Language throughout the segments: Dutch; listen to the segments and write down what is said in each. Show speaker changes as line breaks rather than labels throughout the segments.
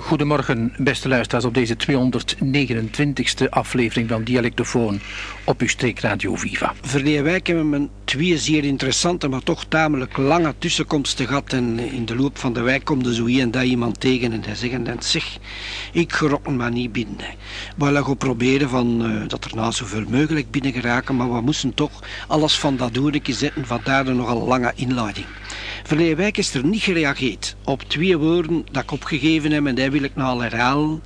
Goedemorgen, beste luisteraars, op deze 229e aflevering van Dialectofoon op uw streekradio Viva.
Verleden week hebben we twee zeer interessante, maar toch tamelijk lange tussenkomsten gehad. En in de loop van de wijk komt er zo hier en daar iemand tegen en hij zegt dan, zeg, ik gerokken maar niet binnen. We gaan proberen van, uh, dat er nou zoveel mogelijk binnen geraken, maar we moesten toch alles van dat doornetje zetten, vandaar de nogal lange inleiding. Verleden week is er niet gereageerd op twee woorden dat ik opgegeven heb en die wil ik nou al herhalen.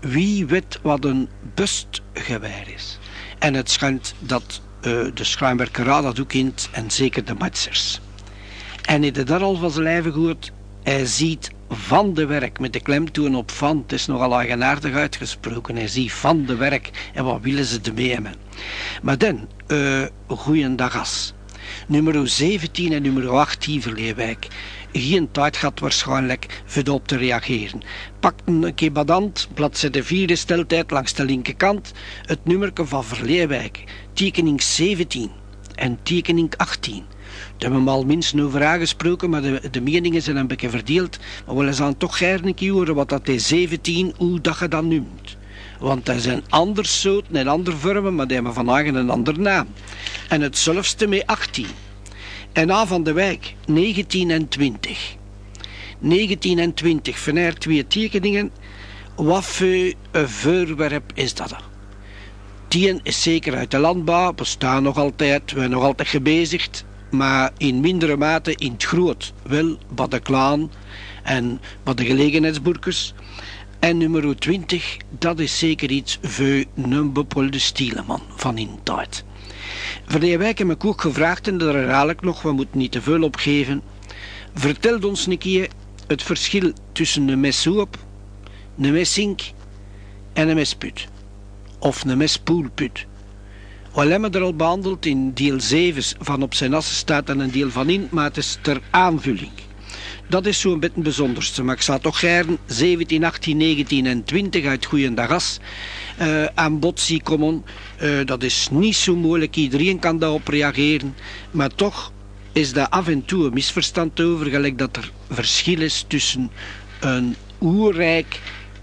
Wie weet wat een bustgeweer is? En het schijnt dat uh, de schuimwerkeraar dat ook kent en zeker de matsers. En hij daar al van zijn lijve gehoord, hij ziet van de werk, met de klemtoon op van, het is nogal eigenaardig uitgesproken, hij ziet van de werk en wat willen ze ermee hebben. Maar dan, uh, goeiedag as nummer 17 en nummer 18 Verleewijk. Geen tijd gaat waarschijnlijk voor op te reageren. Pak een keer badant, bladzijde 4 steltijd langs de linkerkant, het nummerke van Verleewijk, tekening 17 en tekening 18. Daar hebben we al minstens over aangesproken, maar de, de meningen zijn een beetje verdeeld. Maar we willen toch gerne horen wat dat is 17, hoe dat je dat noemt. Want er zijn andere soorten en andere vormen, maar die hebben vandaag een andere naam. En het zelfste met 18. En na van de wijk 19 en 20. 19 en 20, vanuit twee tekeningen. Wat voor een voorwerp is dat? Die is zeker uit de landbouw, bestaan nog altijd, we zijn nog altijd gebezigd, maar in mindere mate in het groot. Wel bij de klaan en bij de gelegenheidsboerkers. En nummer 20, dat is zeker iets voor bepaalde stileman van in tijd. Verleden week heb ik ook gevraagd, en daar herhaal ik nog, we moeten niet te veel opgeven. Vertel ons een keer het verschil tussen een messoep, een messink en een mesput. Of een mespoelput. We hebben er al behandeld in deel 7 van op zijn assen staat en een deel van in, maar het is ter aanvulling. Dat is zo'n beetje het bijzonderste. Maar ik zou toch graag 17, 18, 19 en 20 uit Goeiendagas uh, aan bod zien komen. Uh, dat is niet zo moeilijk. Iedereen kan daarop reageren. Maar toch is daar af en toe een misverstand over. Gelijk dat er verschil is tussen een oerrijk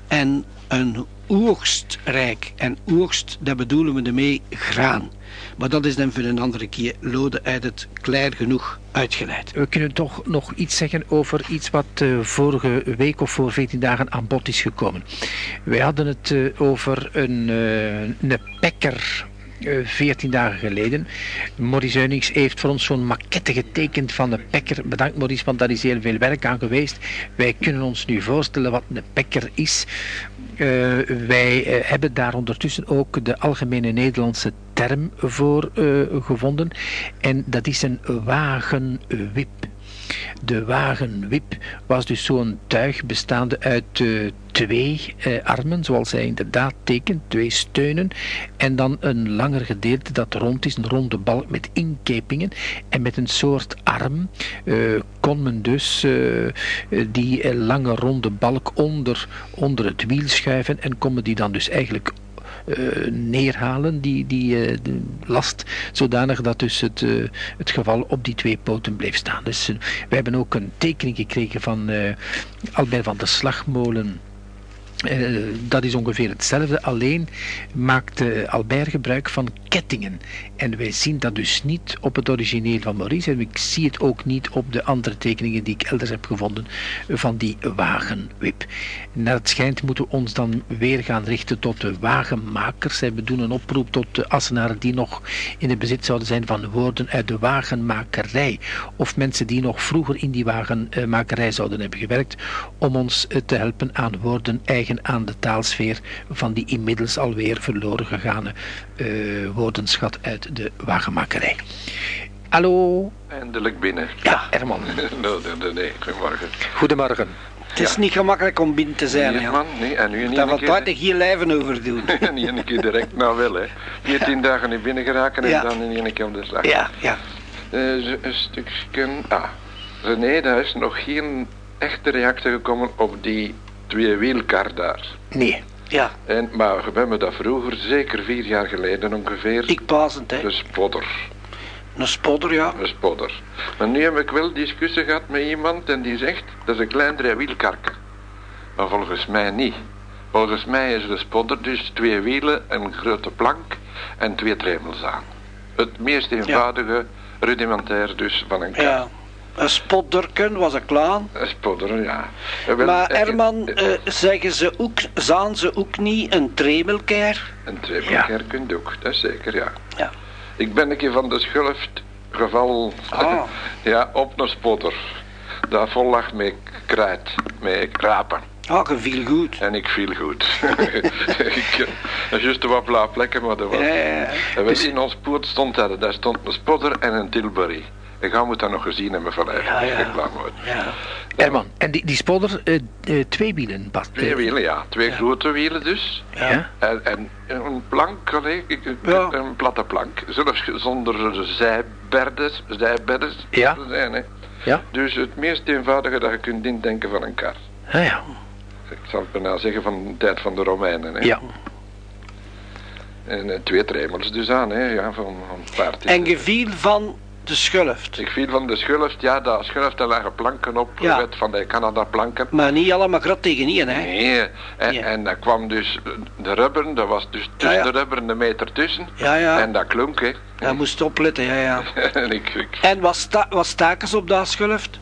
en een oogstrijk. En oogst, daar bedoelen we ermee graan. Maar dat is dan voor een andere keer lode uit het klein genoeg uitgeleid.
We kunnen toch nog iets zeggen over iets wat uh, vorige week of voor 14 dagen aan bod is gekomen. Wij hadden het uh, over een, een pekker 14 dagen geleden. Maurice Zuinings heeft voor ons zo'n maquette getekend van de pekker. Bedankt Maurice, want daar is heel veel werk aan geweest. Wij kunnen ons nu voorstellen wat een pekker is. Uh, wij uh, hebben daar ondertussen ook de algemene Nederlandse term voor uh, gevonden. En dat is een wagenwip. De wagenwip was dus zo'n tuig bestaande uit uh, twee uh, armen, zoals hij inderdaad tekent, twee steunen, en dan een langer gedeelte dat rond is, een ronde balk met inkepingen, en met een soort arm uh, kon men dus die lange ronde balk onder, onder het wiel schuiven en kon men die dan dus eigenlijk neerhalen, die, die uh, last, zodanig dat dus het, uh, het geval op die twee poten bleef staan. Dus we hebben ook een tekening gekregen van Albert van de Slagmolen uh, dat is ongeveer hetzelfde, alleen maakt uh, Albert gebruik van kettingen. En wij zien dat dus niet op het origineel van Maurice. En ik zie het ook niet op de andere tekeningen die ik elders heb gevonden van die wagenwip. Naar het schijnt moeten we ons dan weer gaan richten tot de wagenmakers. We doen een oproep tot de Assenaren die nog in het bezit zouden zijn van woorden uit de wagenmakerij. Of mensen die nog vroeger in die wagenmakerij zouden hebben gewerkt. Om ons te helpen aan woorden eigen aan de taalsfeer van die inmiddels alweer verloren gegaane uh, woordenschat uit de wagenmakerij. Hallo?
Eindelijk binnen.
Ja, Herman.
nee, nee, nee, goedemorgen.
Goedemorgen.
Het is ja. niet gemakkelijk om binnen te zijn.
Nee, man, nee. En nu
Daar wat tijd hier lijven over doen.
niet een keer direct, nou wel, hè. 14 ja. dagen niet binnen geraken en ja. dan in één keer op de slag.
Ja, ja.
Uh, een stukje... Ah, René, daar is nog geen echte reactie gekomen op die tweewielkar daar.
Nee. Ja.
En, maar we hebben dat vroeger, zeker vier jaar geleden ongeveer...
Ik pasend, hè.
De spodder.
Een spodder, ja.
Een spodder. Maar nu heb ik wel discussie gehad met iemand en die zegt, dat is een klein driewielkarke. Maar volgens mij niet. Volgens mij is de spodder dus twee wielen, een grote plank en twee tremels aan. Het meest eenvoudige, rudimentair dus van een kar.
Ja. Een spotderken was een klaan.
Een spodder, ja. Eh, wel,
Maar
eh,
Herman,
eh,
eh, zeggen ze ook, zaan ze ook niet een tremelkeer?
Een tremelkeer kunt ook, dat is zeker, ja.
Ja.
Ik ben een keer van de schulft gevallen.
Ah.
ja, op een spotter. Daar vol lag met kruid, met krapen.
Ah, je viel goed.
En ik viel goed. ik, dat is juist wat blauwe plekken, maar dat was...
Ja, ja, ja.
En we in ons poort stond dat, daar stond een spotter en een Tilbury. En gaan moet dat nog gezien hebben van hij.
Ja, ja.
reclame wordt.
Ja.
Herman, en die, die spodder, eh, eh, twee wielen, Bas.
Twee
Eh,
wielen, ja. Twee grote wielen dus.
Ja.
En, en een plank, allee, ik- ik-
Ja.
een platte plank. Zelfs zonder zijbedden, zijbedden
Ja.
te zijn. Hè.
Ja.
Dus het meest eenvoudige dat je kunt indenken van een kar.
Ah, ja.
Ik zal het bijna zeggen van de tijd van de Romeinen. Hè.
Ja.
En twee tremels dus aan, hè, ja, van, van paard.
En je viel van de schulft.
Ik viel van de schulft, ja, daar schulft, daar lagen planken op,
Ja.
wet van de Canada planken.
Maar niet allemaal grat tegen één, hè?
Nee, en,
Ja.
en dan kwam dus de rubberen, dat was dus tussen
Ja,
de rubberen een meter tussen.
Ja, ja.
En dat klonk, hè.
Daar moest opletten, ja, ja.
en ik, ik
En wat, sta, wat staken ze op dat schulft?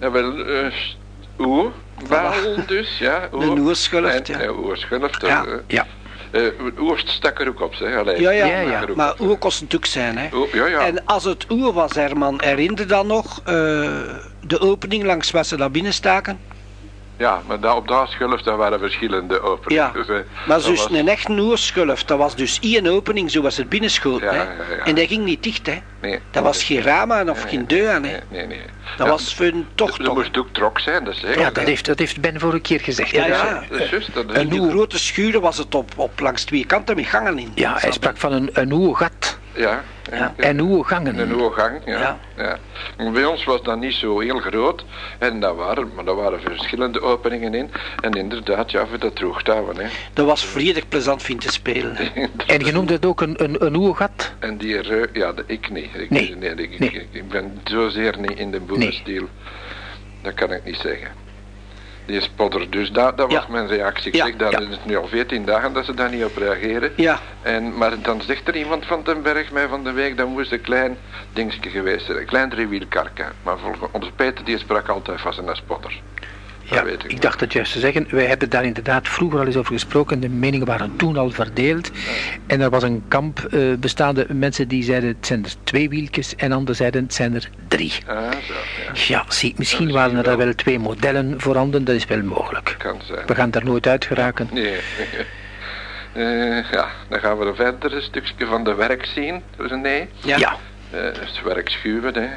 ja, wel, eh, oer, baal dus, ja. Oer.
Een oerschulft,
En,
ja.
eh, oerschulft,
Ja.
eh,
Ja.
Eh, oerst stak er ook op, zeg. Allee,
Ja, ja,
Ja, ja.
ook
maar oer kost ook zijn, hè?
Oer, ja, ja.
En als het oer was, Herman, herinner dan nog eh, de opening langs waar ze daar binnen staken?
Ja, maar daar, op dat schulft daar waren verschillende openingen.
Ja,
Dus, eh,
maar
dat
dus
was-
een echte oerschulft, dat was dus één opening zoals het binnenschoot,
Ja,
hè?
ja, ja.
En dat ging niet dicht, hè?
Nee,
Dat was geen raam aan of
nee,
geen deur aan, hè?
Nee, nee, nee.
Dat
Ja,
was voor een tocht,
Er
toch?
moest ook trok zijn, dat is zeker.
Ja, dat heeft, dat heeft Ben vorige keer gezegd.
Ja,
Dus,
ja.
Dat is dat
de grote schuren was het op, op langs twee kanten met gangen in.
Ja, hij sprak van een, een nieuwe gat
Ja.
Ja.
en nieuwe gangen.
Een nieuwe gang, ja.
Ja.
Bij ons was dat niet zo heel groot. En dat waren, maar daar waren verschillende openingen in. En inderdaad, ja, voor dat. Hè.
Dat was volledig plezant vind te spelen.
En je noemde het ook een, een, een nieuwe gat?
En die reu- ja, de- ik niet. Ik,
Nee.
ik,
Nee.
ik, ik ben zozeer niet in de boerenstiel. Dat kan ik niet zeggen. Die spodder, dus dat, dat was
Ja.
mijn reactie. Ik
Ja,
zeg, dat
ja.
is het nu al 14 dagen dat ze daar niet op reageren.
Ja,
En, maar dan zegt er iemand van den Berg mij van de week, dat moest een klein dingetje geweest zijn, een klein driewielkarke. Maar volgens onze Peter die sprak altijd van een spotter. Dat
Ja,
weet ik.
ik dacht het juist te zeggen. Wij hebben daar inderdaad vroeger al eens over gesproken. De meningen waren toen al verdeeld. En er was een kamp eh, bestaande mensen die zeiden het zijn er twee wieltjes en anderen zeiden het zijn er drie.
Ah, zo, ja,
Ja, zie, misschien
Ja,
waren er
wel.
wel twee modellen voorhanden, dat is wel mogelijk.
kan zijn.
We gaan daar nooit uit geraken.
Nee. Eh, ja, dan gaan we een verder een stukje van de werk zien, René.
ja.
Ja,
Eh, het werk schuwen, hè.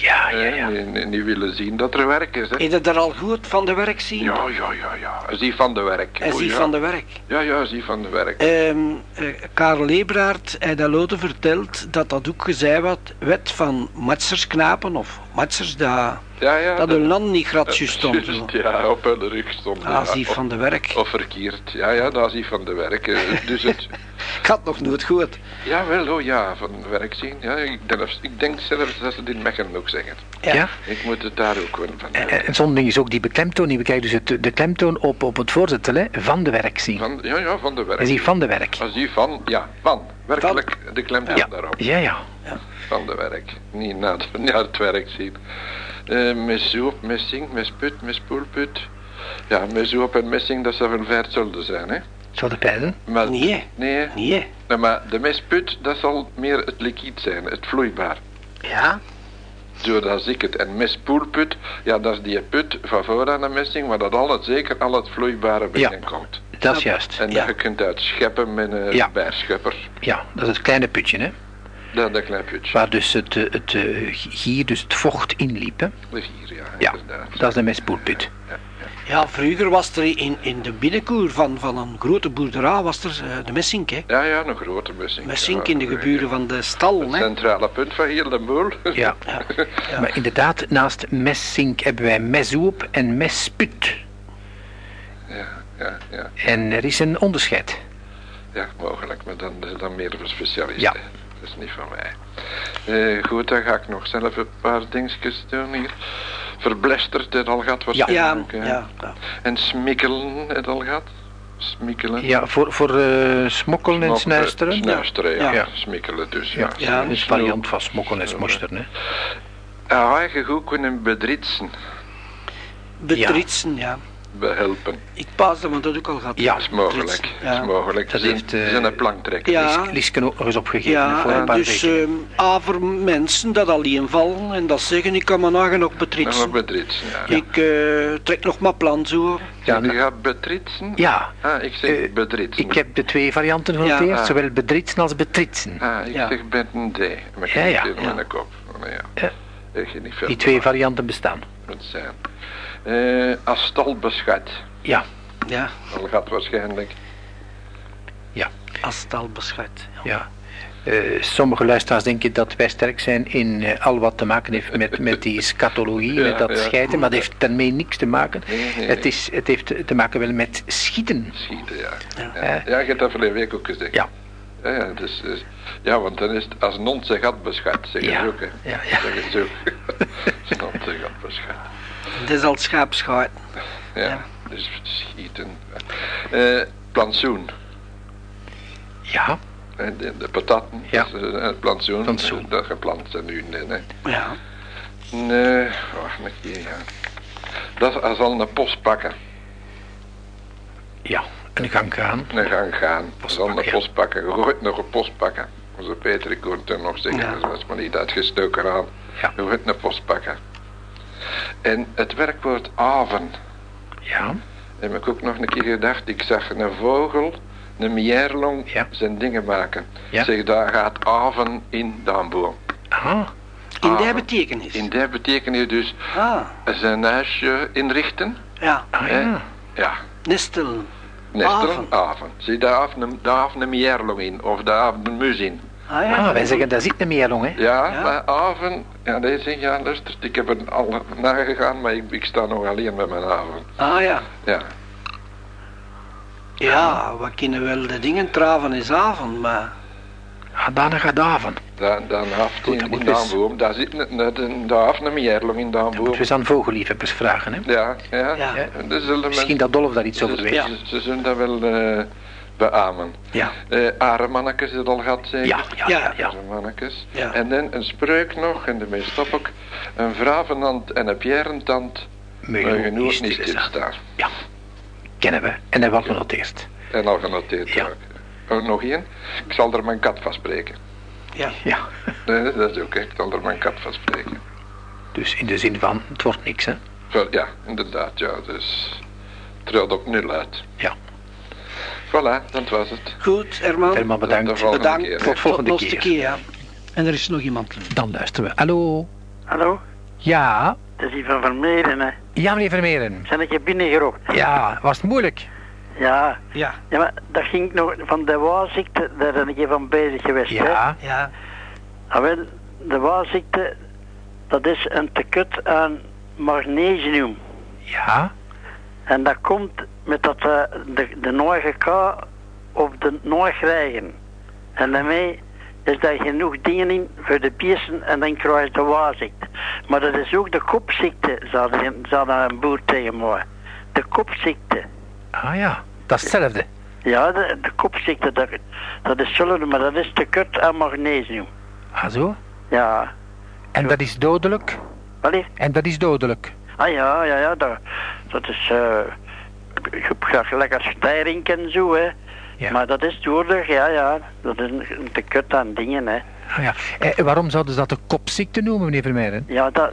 Ja, ja. ja.
Eh, en- en die willen zien dat er werk is, hè.
Heb je er al goed van de werk zien?
Ja, ja, ja, ja. Zie van de werk.
Hij
Oh,
ziet
ja.
van de werk.
Ja, ja, zie van de werk.
Ehm eh, Karel Ebraert heeft dat later verteld dat dat ook gezegd werd, werd van matsersknapen of matsers dat,
Ja, ja.
dat hun land niet gratis stond.
Ja, op hun rug stond.
Ah,
ja.
zie van de werk.
Of verkeerd. Ja, ja, dat is die van de werk. Dus het...
Ik had nog nooit gehoord.
Ja, wel, oh ja, van werk zien. Ja, ik, denk, ik denk zelfs dat ze het in Mechelen ook zeggen.
Ja.
Ja.
Ik moet het daar ook wel van
En,
hebben.
en zo'n ding is ook die beklemtoon. We krijgen dus het, de klemtoon op, op het voorzetsel hè, van de werk zien.
Van, ja, ja, van de werk.
En zie van de werk.
Als die van, ja, van. Werkelijk de klemtoon
Ja,
daarop.
ja, ja.
Van de werk. Niet naar het, naar het werk zien. Eh met zoop, messing, met sput, met spoelput. Ja, met zoop en messing, dat zou wel ver hetzelfde zijn, hè.
Zou de pijlen?
Maar,
Nee,
Nee,
nee.
Nee, maar de mestput, dat zal meer het liquid zijn, het vloeibaar.
Ja,
Zo, dat is ik het. En mestpoelput, ja, dat is die put van voor aan de messing, waar dat al het, zeker al het vloeibare binnenkomt.
Dat is juist.
En
Ja.
dat je kunt uitscheppen met een
Ja.
bijschepper.
Ja, dat is het kleine putje, hè.
Dat, dat klein putje.
Waar dus het, eh, het eh, gier, dus het vocht inliep, hè.
Dus hier, ja,
Ja,
inderdaad.
dat is de mespoelput.
ja vroeger was er in, in de binnenkoer van, van een grote boerderij was er eh, de Messink, hè.
Ja, ja, een grote.
Messink
ja,
in de geburen van de stal,
Het
hè.
centrale punt van heel de boel.
Ja.
Ja.
Maar inderdaad, naast messink hebben wij messoep en mesput.
Ja, ja, ja.
En er is een onderscheid.
Ja, mogelijk, maar dan, dan meer voor specialisten.
Ja.
Dat is niet van mij. Eh, goed, dan ga ik nog zelf een paar dingetjes doen hier. Verblesterd het al gehad
Ja,
waarschijnlijk.
ja,
hè.
ja.
En smikkelen het al gehad? Smikkelen?
Ja, voor, voor eh, smokkelen en snuisteren.
Snuisteren, ja.
Ja.
Smikkelen dus.
Ja,
Ja.
Ja.
een variant van smokkelen en smosteren. Hè.
Ja, eigen goed kunnen bedritsen,
Betritsen, ja.
Behelpen.
Ik paas dat, want dat ook al gehad.
Ja,
Dat is mogelijk.
Betritsen,
Dat is
Ja,
mogelijk.
Dat
Ze zijn-
heeft,
ze
eh,
zijn een plank trekken.
Ja.
Lies- Liesken ook nog eens opgegeven hè, voor
ja
een paar
dus
weken.
ehm aver mensen dat alleen vallen en dat zeggen, ik kan me nagen nog
Nog
betritsen.
ja.
Ik eh, trek nog maar plan zo.
Ja,
Ja, je gaat bedritsen?
ja,
Ah, ik zeg
Eh,
bedritsen.
ik heb de twee varianten genoteerd,
Ja.
zowel bedritsen als betritsen.
Ah, ik
Ja.
zeg met een D. Met
Ja, ja.
Ja.
mijn kop. Oh, ja.
Ja.
Ik ga niet veel
Die twee varianten bestaan.
zijn. Eh als stalbeschat.
Ja,
Ja,
Dat gaat waarschijnlijk.
ja,
als het al beschat.
ja. Eh, sommige luisteraars denken dat wij sterk zijn in eh, al wat te maken heeft met, met die scatologie,
Ja,
met dat
ja.
schijten, maar dat heeft daarmee niks te maken.
Nee, nee,
Het, is, het heeft te maken wel met schieten.
Schieten, ja.
Ja.
Ja,
Eh.
ja je hebt dat verleden week ook gezegd.
Ja.
Ja, ja, dus, dus- ja, want dan is het als een hond zich had beschat, zeggen
Ja.
ze ook. Hè.
Ja, ja.
Zeggen ze ook. als hond zich had beschat.
Het is al schaapschuit.
Ja,
Ja.
dus schieten. Eh plantsoen.
Ja,
Eh, De, de patatten,
Ja.
eh, het plantsoen,
Plantsoen.
dat geplant zijn nu. Nee, nee.
Ja.
Nee, wacht een keer, ja. Dat is als al een post pakken.
ja. Een gang gaan.
Een gang gaan. Zal een post pakken. Je gooit nog een post pakken. Onze Peter, ik hoorde het nog zeggen,
Ja.
dat is maar niet uitgestoken aan.
Ja.
Je gooit een post pakken. En het werkwoord aven,
Ja,
heb ik ook nog een keer gedacht. Ik zag een vogel, een mierlong,
Ja.
zijn dingen maken.
Ja.
Zeg, daar gaat aven in de boom.
ah,
In
Aven.
die betekenis.
In die betekent dus
Ah,
zijn huisje inrichten.
ja.
ah ja.
Ja,
Nestelen.
nestelen,
Aven.
aven. Zie, daar haven een, daar haven een mierlong in, of daar haven een mus in.
Ah, ja.
Ah, wij zeggen, daar zit een meerlong, hè.
Ja,
Ja.
maar aven, ja, deze ja, luister, ik heb er al nagegaan, maar ik, ik sta nog alleen met mijn aven.
Ah ja.
Ja,
Ja, we kunnen wel de dingen traven is avond, maar...
Daarna gaat Aven.
dan, dan haft in,
dan
in
moet dus-
Daanboom, daar zit een, een, daar haft een mierlong in
Dan moeten we
Daanboom.
eens aan vogelliefhebbers vragen, hè.
Ja, ja. Dus
Misschien
men-
dat Dolf daar iets over weet.
Ja.
ze, ze zullen dat wel eh beamen.
Ja,
Eh Aremannekes is het al gehad, zeker?
ja, ja, ja. ja.
Aremannekes.
Ja.
En dan een spreuk nog, en daarmee stop ik. Een vravenand en een pierentand, genoeg
niet stilstaan. Ja, kennen we. En dat wordt genoteerd.
En al genoteerd.
Ja.
ook. Oh, nog één. Ik zal er mijn kat van spreken.
Ja.
Ja,
Nee, dat is ook, hè. ik zal er mijn kat van spreken.
dus in de zin van, het wordt niks, hè.
Ja, inderdaad, ja, dus het op nul uit.
Ja.
Voilà, dat was het.
Goed, Herman.
Helemaal bedankt.
Tot de volgende
Bedankt.
keer.
Tot volgende
Tot
keer.
keer, ja. En er is nog iemand.
Dan luisteren we. Hallo?
Hallo,
Ja?
het is hier van Vermeeren, hè.
Ja, meneer Vermeeren.
Zijn ik hier binnengerokt?
Ja, was het moeilijk?
Ja.
Ja.
Ja, maar dat ging nog van de waaziekte, daar ben ik van bezig geweest, hè.
Ja,
Ja.
Ah, wel, de waaziekte, dat is een tekort aan magnesium.
ja,
En dat komt met dat eh, de, de nooie K op de nooie krijgen. En daarmee is daar genoeg dingen in voor de biessen en dan krijg je de waaziekte. Maar dat is ook de kopziekte, zou daar een boer tegen mij. De kopziekte.
ah ja, dat is hetzelfde.
Ja, de, de kopziekte, dat, dat is hetzelfde, maar dat is tekort aan magnesium.
Ah zo?
Ja.
En dat is dodelijk?
Allee?
En dat is dodelijk?
Ah ja, ja, ja, dat, dat is eh uh, gelijk als stijring en zo, hè.
Ja.
Maar dat is doordig, ja, ja. Dat is een, tekort aan dingen, hè.
Ah ja. Eh, waarom zouden ze dat de kopziekte noemen, meneer Vermeeren?
Ja, dat,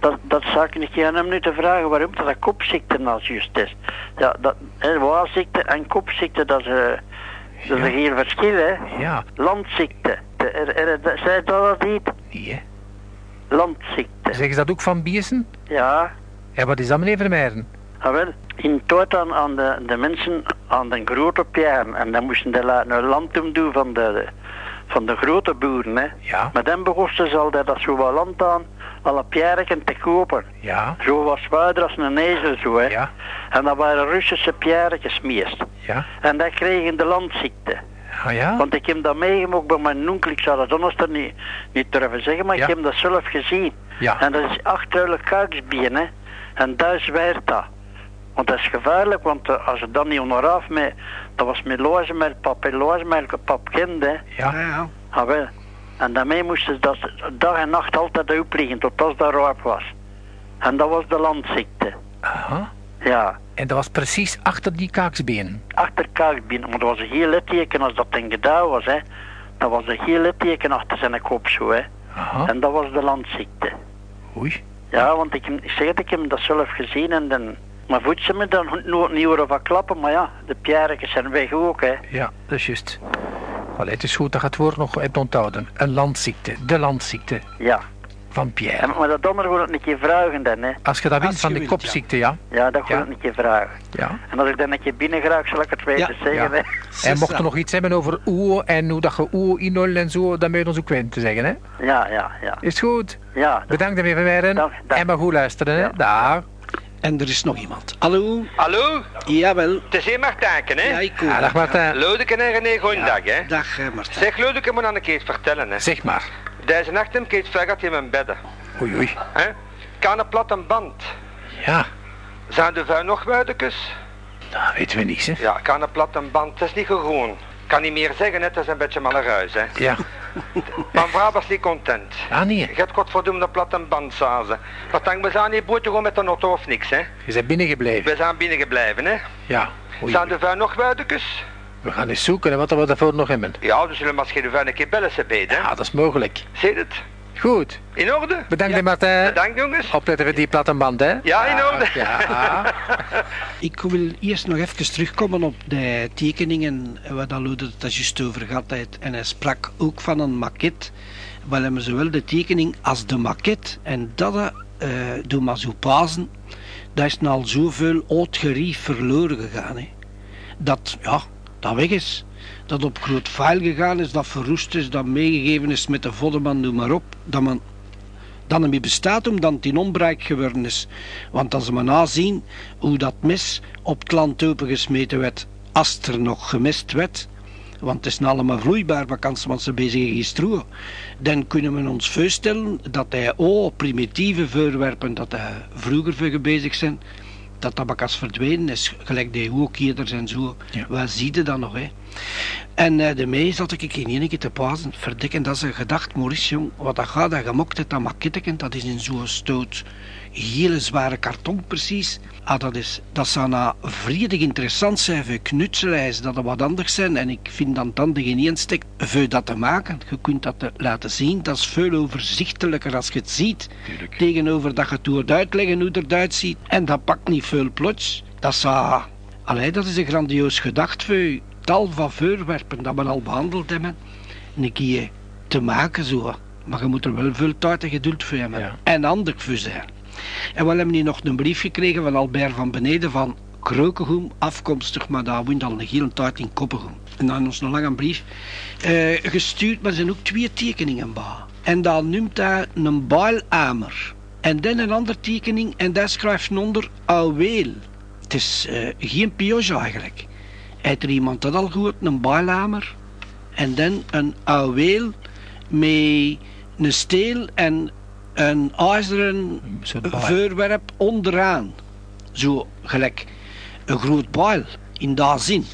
dat, dat zou ik niet aan hem nu te vragen waarom dat een kopziekte nou juist is. Ja, dat, hè, waarziekte en kopziekte, dat is, eh dat is
Ja.
een heel verschil, hè.
Ja,
Landziekte. De, er, er, er- zei dat dat niet?
niet hè.
Landziekte.
Zeggen ze dat ook van biersen?
Ja,
Ja, wat is dat, meneer Vermeeren?
ah, wel. In tijd aan, aan de, de mensen aan de grote pieren. En dan moesten de een land doen van de, van de grote boeren, hè.
Ja,
Maar dan begonnen ze al dat dat zo wat land aan, alle pierren te kopen.
ja,
Zo was zwaarder als een ezel, zo, hè.
ja,
En dat waren Russische pierretjes meest.
ja.
En dat kregen de landziekte.
Ah ja?
Want ik heb dat meegemaakt bij mijn onkel. Ik zou dat anders dan niet, niet durven zeggen, maar
Ja.
ik heb dat zelf gezien.
Ja.
En dat is achterlijk kuiksbeen, hè. En daar zwijrt dat. Want dat is gevaarlijk, want eh, als je dan niet onderaf mee... Dat was met lozemelk, pap en lozemelk, pap kind, hè.
Ja.
ja.
Ah, wel. En daarmee moesten ze dat dag en nacht altijd opliggen, tot als dat raap was. En dat was de landziekte.
Aha.
Ja,
En dat was precies achter die kaaksbeen.
achter kuiksbeen. Maar dat was een heel litteken als dat ding gedaan was, hè. Dat was een heel litteken achter zijn kop zo, hè.
Aha.
En dat was de landziekte.
Oei.
Ja, want ik, ik zeg het, ik heb dat zelf gezien en dan... Maar voet ze me dan nooit niet horen van klappen, maar ja, de pierretjes zijn weg ook, hè.
Ja, dat is juist. Allee, het is goed dat je het woord nog hebt onthouden. Een landziekte. De landziekte
Ja.
van Pierre.
En, maar dat andere wil ik een keer vragen dan, hè.
Als je dat wint van
je
die kopziekte, ja.
Ja, dat wil
Ja.
ik een keer vragen.
ja.
En als ik dan een keer binnen raak, zal ik het weten
Ja,
zeggen,
ja.
hè.
En mocht er nog iets hebben over oe en hoe dat je oe inhol en zo, dan moet je ons ook weten te zeggen, hè.
Ja, ja, ja.
Is het goed?
Ja, dat-
Bedankt meneer Vermeijden.
Dank, dank.
En maar goed luisteren, hè.
Ja.
Daar.
En er is nog iemand. Hallo?
Hallo,
Jawel.
het is hier Martijken, hè?
Ja, ik hoor.
Dag Martijn.
Lodeke en René, goeiedag, hè?
Dag, eh, Martijn.
Zeg, Lodeke moet aan een keer vertellen, hè?
Zeg maar.
Deze nacht hem keert vergat in mijn bedden,
Oei, oei.
hè? Kan een plat een band.
Ja,
Zijn de vuil nog buitenkes?
dat weten we niet, hè.
Ja, kan een plat een band, het is niet gewoon. Kan niet meer zeggen, het is een beetje malleruis, hè?
Ja.
Mijn vrouw was niet content.
Ah, nee.
Je hebt plat een band, zazen. Wat dan, we zijn niet boete gewoon met een auto of niks, hè?
Je bent binnengebleven.
We zijn binnengebleven, hè?
Ja. Oei,
Zijn de vuil nog buitenkes?
We gaan eens zoeken hè, wat we daarvoor nog hebben.
Ja, we zullen misschien de vuil een keer bellen, ze beet, hè?
Ja, dat is mogelijk.
Zie je het?
Goed.
In orde?
Bedankt, hè, Martijn.
Bedankt, jongens.
Opletten voor die platte band, hè.
Ja, in orde.
Ja.
Ik wil eerst nog even terugkomen op de tekeningen waar dat Lode het juist over gehad heeft. En hij sprak ook van een maquette. Wel hebben zowel de tekening als de maquette. En dat eh door maar zo pasen, daar is nou al zoveel oud gerief verloren gegaan. Hè. Dat, ja, dat weg is. Dat op groot vuil gegaan is, dat verroest is, dat meegegeven is met de voddenman, noem maar op. Dat men dan ermee bestaat omdat het in onbruik geworden is. Want als we nazien hoe dat mes op het land opengesmeten werd, als er nog gemist werd, want het is nou allemaal vloeibaar vakantie, want ze bezig dan kunnen we ons voorstellen dat hij oh, primitieve voorwerpen, dat hij vroeger voor bezig zijn, dat dat bakas verdwenen is, gelijk de hoekjeders en zo.
Ja.
Waar zie je dat nog, hè? En eh de mee zat ik in één keer te pazen. Verdikken, dat is een gedacht, Maurice, jong. Wat dat gaat, dat gemokt het, dat dat is in zo'n stoot hele zware karton precies. Ah, dat, is, dat zou nou vredig interessant zijn voor knutselijs, dat er wat anders zijn. En ik vind dan dan de geen instek voor dat te maken. Je kunt dat te laten zien, dat is veel overzichtelijker als je het ziet. Tegenover dat je het doet uitleggen hoe het eruit ziet. En dat pakt niet veel plots. Dat zou... Allee, dat is een grandioos gedacht voor tal van voorwerpen dat we al behandeld hebben. Een keer te maken zo. Maar je moet er wel veel tijd en geduld voor hebben.
Ja.
En handig voor zijn. En we hebben hier nog een brief gekregen van Albert van Beneden van Krokenhoem, afkomstig, maar daar woont al een hele tijd in Koppenhoem. En dan ons nog lang een brief eh, gestuurd, maar er zijn ook twee tekeningen bij. En dan noemt hij een bailamer. En dan een andere tekening en daar schrijft onder Auweel. Het is eh, geen pioche eigenlijk. Heeft er iemand dat al gehoord, een bailamer? En dan een Auweel met een steel en een ijzeren voorwerp onderaan. Zo gelijk een groot baal in dat zin.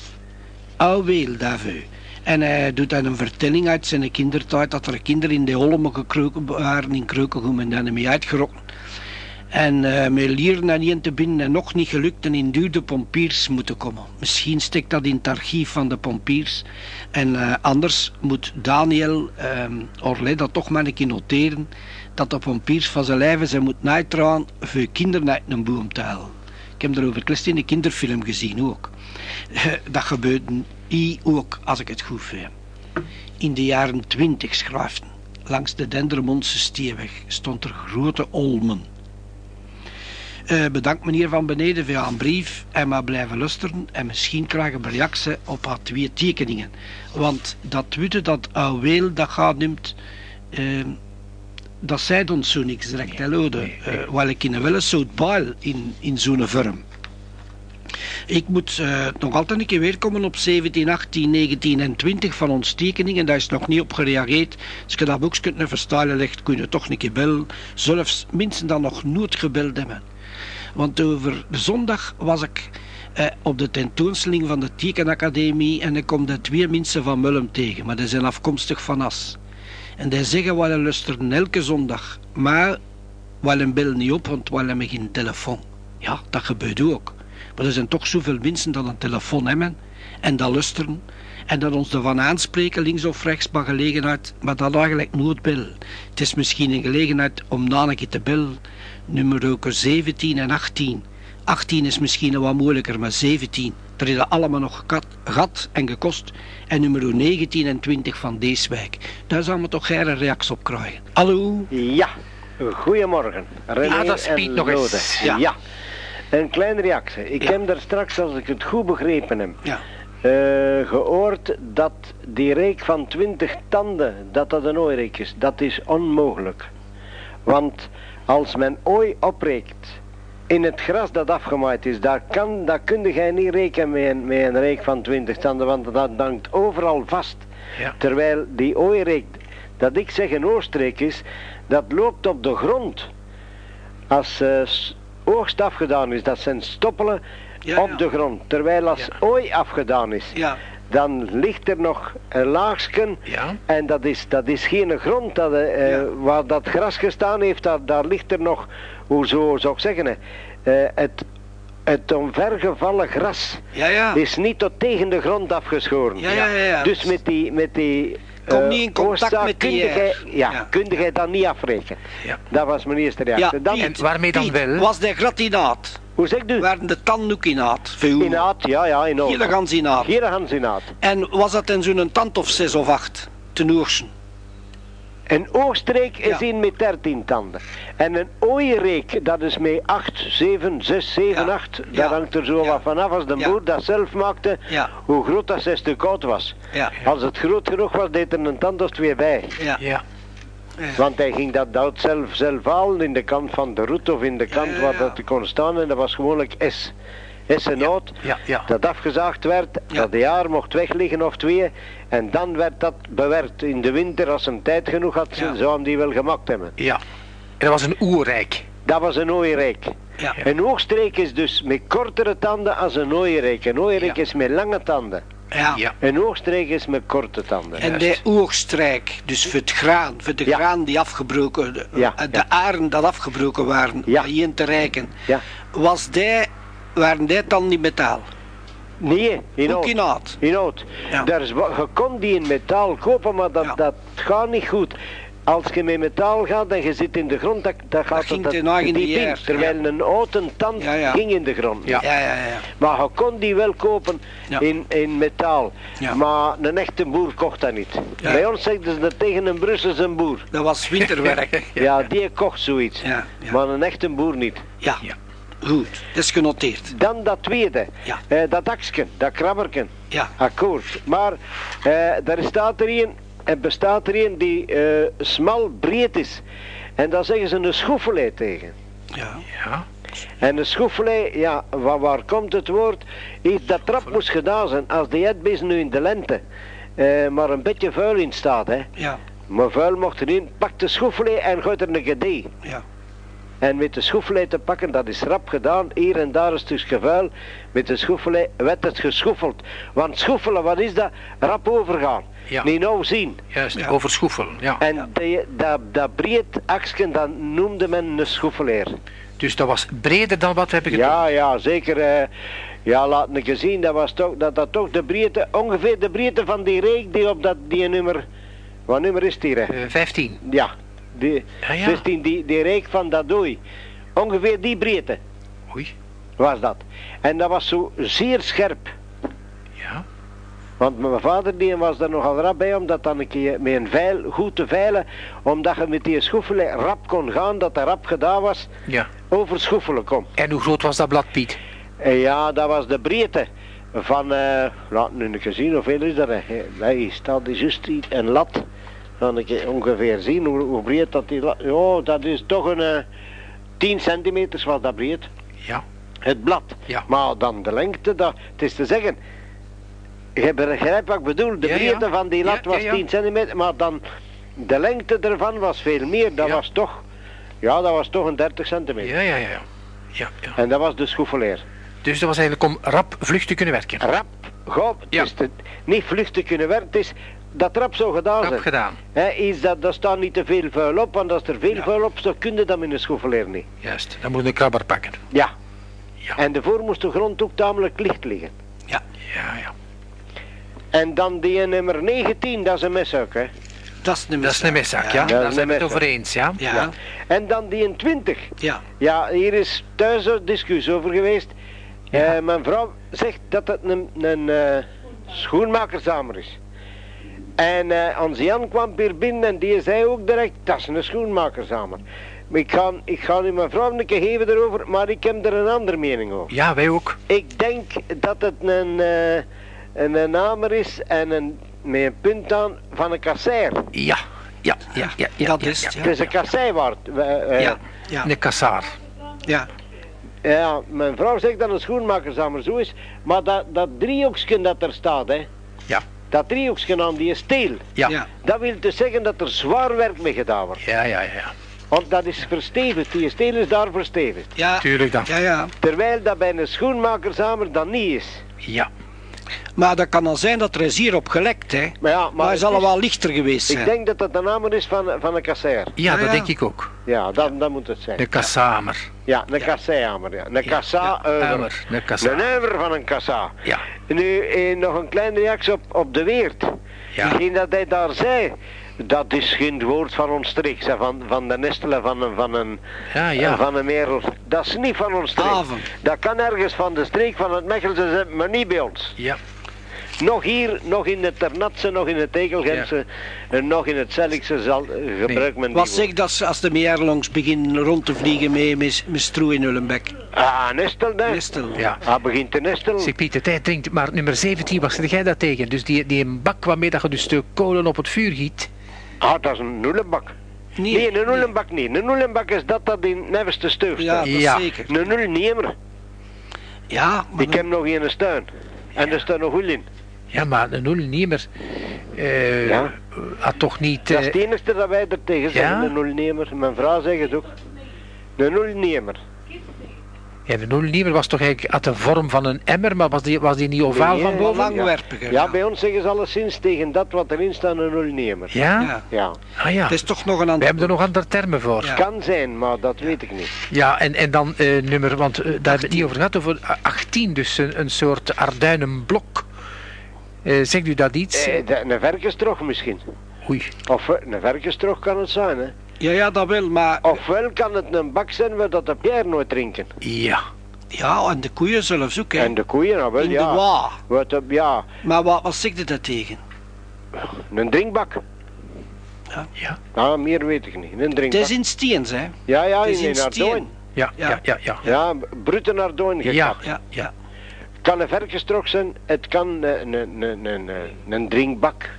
Ouweel daarvoor. En hij doet dan een vertelling uit zijn kindertijd dat er kinderen in de holmen gekroken waren in Kreukengoem en dan mee uitgerokken. En eh met lieren en een te binnen en nog niet gelukt en in duurde pompiers moeten komen. Misschien steekt dat in het archief van de pompiers. En eh, anders moet Daniel ehm Orlet dat toch maar een keer noteren dat de pompiers van zijn lijven zijn moet uitdragen voor kinderen uit een halen. Ik heb erover klest in de kinderfilm gezien ook. Dat gebeurde hier ook, als ik het goed vind. In de jaren twintig schrijften, langs de Dendermondse Stierweg, stond er grote olmen. Eh, bedankt meneer Van Beneden voor een brief en maar blijven luisteren en misschien krijgen we reactie op haar twee tekeningen. Want dat witte dat ouweel dat gaat noemt, eh, dat zei ons zo niks direct, hè, Lode.
nee, nee.
Eh, wel ik in wel een soort baal in, in zo'n vorm. Ik moet nog altijd een keer weer komen op 17, 18, 19 en 20 van ons tekeningen. Daar is nog niet op gereageerd. Als je dat boekje naar verstalen legt, kun je toch een keer bellen. Zelfs mensen dan nog nooit gebeld hebben. Want over zondag was ik eh, op de tentoonstelling van de Tekenacademie en ik kom de twee mensen van Mullum tegen, maar die zijn afkomstig van As. En die zeggen wel luisteren elke zondag, maar wel een bel niet op, want wel hebben geen telefoon. Ja, dat gebeurt ook. Maar er zijn toch zoveel mensen dat een telefoon hebben en dat luisteren en dat ons ervan aanspreken, links of rechts, bij gelegenheid, maar dat eigenlijk nooit bellen. Het is misschien een gelegenheid om na een keer te bellen, nummer ook 17 en 18. 18 is misschien wat moeilijker, maar 17, er is dat allemaal nog gehad en gekost. En nummer 19 en 20 van Deeswijk, daar zou we toch geen reactie op krijgen. Hallo?
Ja, goedemorgen. René
Ja, dat nog
Lode.
eens.
Ja.
Ja. Een kleine reactie. Ik
Ja.
heb daar straks, als ik het goed begrepen heb,
Ja.
eh, gehoord dat die reek van 20 tanden, dat dat een ooireek is. Dat is onmogelijk. Want als men ooi opreekt in het gras dat afgemaaid is, daar, kan, daar kun je niet rekenen met een, met een reek van 20 tanden, want dat hangt overal vast.
Ja.
Terwijl die ooireek, dat ik zeg een oorstreek is, dat loopt op de grond. Als s- oogst afgedaan is, dat zijn stoppelen
Ja,
op
ja.
de grond. Terwijl als ooi afgedaan is,
Ja,
dan ligt er nog een laagsken
Ja.
en dat is, dat is geen grond dat,
Ja.
waar dat gras gestaan heeft, daar, daar ligt er nog, hoe zo zou ik zeggen, hè, eh, het, het omvergevallen gras
ja, ja.
is niet tot tegen de grond afgeschoren.
Ja, ja, ja, ja.
Dus met die, met die
Kom
eh,
niet in contact
oorzaak
met die,
ja,
ja.
kunde jij dat niet afrekenen.
Ja.
Dat was mijn eerste reactie.
Ja,
dan,
En waarmee dan
Piet,
wel?
was de gratinaat?
hoe zegt u?
Waren de tanden ook in haat? Veel.
In haat, ja, ja, in
Hele
haat.
gans in haat.
Hier gaan ze in haat.
En was dat in zo'n tand of zes of acht? Ten oorsen.
Een oogstreek is
Ja.
in met 13 tanden. En een ooiereek, dat is met 8, 7, 6, 7,
Ja.
8.
Ja.
Dat hangt er zo
Ja.
wat vanaf als de
Ja.
boer dat zelf maakte,
Ja.
hoe groot dat zijn stuk oud was.
Ja.
Als het groot genoeg was, deed er een tand of twee bij.
Ja.
Ja.
Want hij ging dat hout zelf, zelf halen in de kant van de roet of in de kant
ja,
waar
ja.
dat kon staan en dat was gewoonlijk S. S en hout,
Ja. Ja.
dat afgezaagd werd,
Ja.
dat de jaar mocht wegliggen of twee en dan werd dat bewerkt. In de winter, als hem tijd genoeg had,
Ja.
zou hem die wel gemaakt hebben.
Ja. En dat was een oerrijk.
Dat was een ooiereek.
Ja.
Een oogstreek is dus met kortere tanden als een ooiereek. Een ooiereek
Ja.
is met lange tanden.
Ja.
Ja.
Een oogstreek is met korte tanden.
En de
Juist.
oogstrijk, dus voor het graan, voor de
Ja.
graan die afgebroken, de,
Ja,
de
ja.
aren dat afgebroken waren,
Ja.
hierin te reiken,
Ja.
was die, waren die dan niet metaal?
Nee, in
Ook in haat.
In hout.
Ja.
Daar is, je kon die in metaal kopen, maar dat,
Ja.
dat gaat niet goed. Als je met metaal gaat en je zit in de grond, dat, dat gaat dat, ding.
air,
Terwijl een houten tand
Ja, ja.
ging in de grond.
Ja.
Ja, ja, ja.
Maar je kon die wel kopen
Ja.
in, in metaal.
Ja.
Maar een echte boer kocht dat niet.
Ja.
Bij ons zeggen ze dat tegen een Brusselse boer.
Dat was winterwerk.
Ja, die kocht zoiets.
Ja, ja.
Maar een echte boer niet.
Ja. Goed, dat is genoteerd.
Dan dat tweede.
Ja.
Eh, dat aksken, dat krabberken.
Ja.
Akkoord. Maar eh, daar staat er een, er bestaat er een die eh, smal breed is. En daar zeggen ze een schoefelij tegen.
Ja.
Ja.
En een schoefelij, ja, waar, waar komt het woord? Is dat trap moest gedaan zijn als de jetbis nu in de lente eh, maar een beetje vuil in staat. Hè.
Ja.
Maar vuil mocht erin, pak de schoefelij en gooit er een gedee.
Ja.
En met de schoefelij te pakken, dat is rap gedaan. Hier en daar een stukje vuil. Met de schoefelij werd het geschoefeld. Want schoefelen, wat is dat? Rap overgaan.
Ja.
Niet nou zien.
Juist.
Ja.
Over schoefel. Ja.
En die- dat, dat breed aksken, dat noemde men een schoefeleer.
Dus dat was breder dan wat we hebben gedaan.
Ja, ja, zeker. eh, ja, laat ik eens zien, dat was toch, dat, dat toch de breedte, ongeveer de breedte van die reek die op dat, die nummer, wat nummer is die? Hè?
Eh, 15.
Ja, die,
Ja, ja.
16, die, die reek van dat dooi. Ongeveer die breedte.
Oei.
was dat. En dat was zo zeer scherp.
Ja.
Want mijn vader die was er nogal rap bij om dat dan een keer met een veil goed te veilen. Omdat je met die schoefelen rap kon gaan, dat er rap gedaan was,
Ja.
over schoefelen kon.
En hoe groot was dat blad, Piet?
En ja, dat was de breedte van, eh laat nu eens zien hoeveel is dat. Hij staat dus juist een lat. Dan ik ongeveer zien hoe, hoe breed dat die lat... Ja, dat is toch een eh 10 centimeters was dat breed.
Ja.
Het blad.
Ja.
Maar dan de lengte, dat, het is te zeggen... Je begrijpt wat ik bedoel. De
Ja, ja.
breedte van die lat was
ja, ja.
10 centimeter, maar dan... De lengte ervan was veel meer. Dat was toch... Ja, dat was toch een 30 centimeter.
Ja, ja, ja. ja. ja, ja.
En dat was de schroefeleer.
Dus dat was eigenlijk om rap vlug te kunnen werken.
Rap. Het
Ja.
is te- niet vlug te kunnen werken. Het is dat rap zo gedaan zijn.
gedaan,
Hè, iets dat, daar staat niet te veel vuil op, want als er veel
Ja.
vuil op staat, kun je dat met een schroefeleer niet.
juist. Dan moet je een krabber pakken.
Ja.
Ja.
En daarvoor moest de grond ook tamelijk licht liggen.
Ja, ja.
En dan die nummer 19, dat is een messuik, hè.
Dat is een
Dat is een meszak, ja.
dat
Daar
is
zijn we het over
meszak.
eens, ja.
Ja, ja.
En dan die in 20.
ja.
Ja, hier is thuis een discussie over geweest.
Ja.
Eh, mijn vrouw zegt dat het een, een eh, schoenmakersamer is. En eh onze Jan kwam hier binnen en die zei ook direct, dat is een schoenmakersamer. Maar ik ga, ik ga nu mijn vrouw een keer geven erover, maar ik heb er een andere mening over.
Ja, wij ook.
Ik denk dat het een, eh, een, een hamer is en een, met een punt aan van een kasseir.
Ja, ja, ja, ja. ja
dat
ja,
is het,
ja.
Het is een kasseirwaard. eh,
Ja, ja,
Een kassaar.
ja.
Ja, mijn vrouw zegt dat een schoenmakersamer zo is, maar dat, dat driehoekje dat er staat, hè,
Ja,
dat driehoekje aan die steel,
ja.
Ja.
dat wil dus zeggen dat er zwaar werk mee gedaan wordt.
Ja, ja, ja.
Want dat is verstevigd, die steel is daar verstevigd.
Ja,
Tuurlijk dan.
ja, ja.
Terwijl dat bij een schoenmakersamer dat niet is.
Ja.
Maar dat kan al zijn dat er is hierop gelekt, hè.
Maar ja,
Maar
maar
hij zal
is-
wel lichter geweest zijn.
ik denk dat dat een hamer is van, van een kasseir.
Ja,
Ja,
dat
ja.
denk ik ook.
Ja, dat, dat moet het zijn.
Een kassamer.
Ja, een kasseirhamer, ja. Een kassa
Hamer.
over.
Een
Een
kassaar.
uiver van een kassa.
Ja.
Nu, eh, nog een kleine reactie op, op de Weert.
Ja.
Hetgeen dat hij daar zei, dat is geen woord van ons streek, hè, van, van de nestelen van een, van een,
Ja, ja.
van een merel. Dat is niet van ons streek. Dat kan ergens van de streek van het Mechelse zijn, maar niet bij ons.
Ja.
Nog hier, nog in het Ternatse, nog in het Tegelgense en nog in het Zellikse zal, eh, gebruikt men die
Wat zegt dat als de meerlongs beginnen rond te vliegen met, met, met stroe in Ullenbek?
Ah, nestel, hè.
Nestel.
Ja.
Hij begint te nestelen.
Zeg Pieter, tijd drinkt, maar nummer 17, waar zit jij dat tegen? Dus die, die bak waarmee dat je dus de kolen op het vuur giet.
Ah, dat is een nullenbak.
Nee,
Nee, een
nee.
nullenbak niet. Een nullenbak is dat dat in neverste steuf
Ja,
staat.
dat
Ja.
zeker.
Een nulnemer.
Ja, maar
Ik heb nog in een stuin. En er staat nog goed in.
Ja, maar een nulnemer eh
Ja.
had toch niet...
Dat is
eh,
het enige dat wij er tegen zeggen,
Ja?
een nulnemer. Mijn vrouw zegt het ook. Een nulnemer.
Ja, de nulnemer was toch eigenlijk had de vorm van een emmer, maar was die, was die niet ovaal
Nee,
van boven?
langwerpiger.
Ja, bij ons zeggen ze alleszins tegen dat wat erin staat een nulnemer.
Ja?
Ja.
Ja.
Ah ja.
Het is toch nog een
We
ander.
hebben er nog andere termen voor.
Ja.
Ja,
Kan zijn, maar dat weet ik niet.
en, en dan eh, nummer, want eh, daar hebben we het niet over gehad, over eh, 18, dus een, een soort arduinenblok. Eh zegt u dat iets?
Eh, de- een verkestrog misschien.
Oei.
Of een verkestrog kan het zijn, hè.
Ja, ja, dat wel, maar...
Ofwel kan het een bak zijn waar dat de Pierre nooit drinken.
Ja.
Ja, en de koeien zelfs ook, hè.
En de koeien, nou wel,
In de
ja.
wa.
Wat, op- ja,
Maar wat, wat zegt daar tegen?
een drinkbak.
Ja.
Nou, meer weet ik niet. Een
Het
drinkbak.
is in Steens, hè.
Ja, ja,
Het
in,
in.
Ja, ja,
Ja.
ja, ja.
Ja, brute Ardoorn
Ja.
gekapt.
Ja, ja.
kan een verkestrog zijn, het kan eh, een, een, een, een, een drinkbak.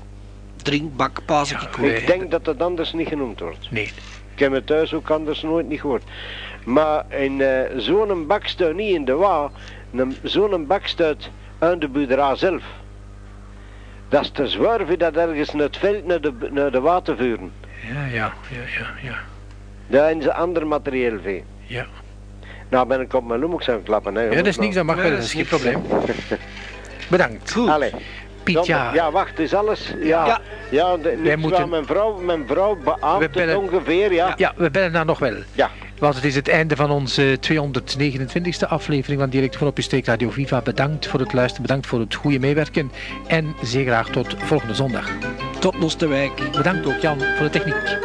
Drinkbak, ik
Ja,
ook.
nee.
Ik denk dat het anders niet genoemd wordt.
Nee.
Ik heb het thuis ook anders nooit niet gehoord. Maar in eh, zo'n bak staat niet in de wa, een- zo'n bak staat aan de boerderij zelf. Dat is te zwaar voor dat ergens naar het veld naar de, naar de water vuren.
Ja, ja, ja, ja, ja.
Daar hebben ze ander materieel vee.
Ja.
Nou ben ik op mijn loemok aan het klappen. Hè.
Ja, dat is niks, dat mag wel,
dat
dat is
is
geen probleem. Bedankt.
Goed.
Allee.
Piet, ja.
ja, wacht, is alles. Ja,
Ja.
ja.
moeten-
mijn vrouw, mijn vrouw beaamt
bellen-
ongeveer, ja.
Ja, we bellen daar nog wel.
Ja.
Want het is het einde van onze 229e aflevering van Direct van op je Streek Radio Viva. Bedankt voor het luisteren, bedankt voor het goede meewerken. En zeer graag tot volgende zondag.
Tot Nosterwijk.
Bedankt ook Jan voor de techniek.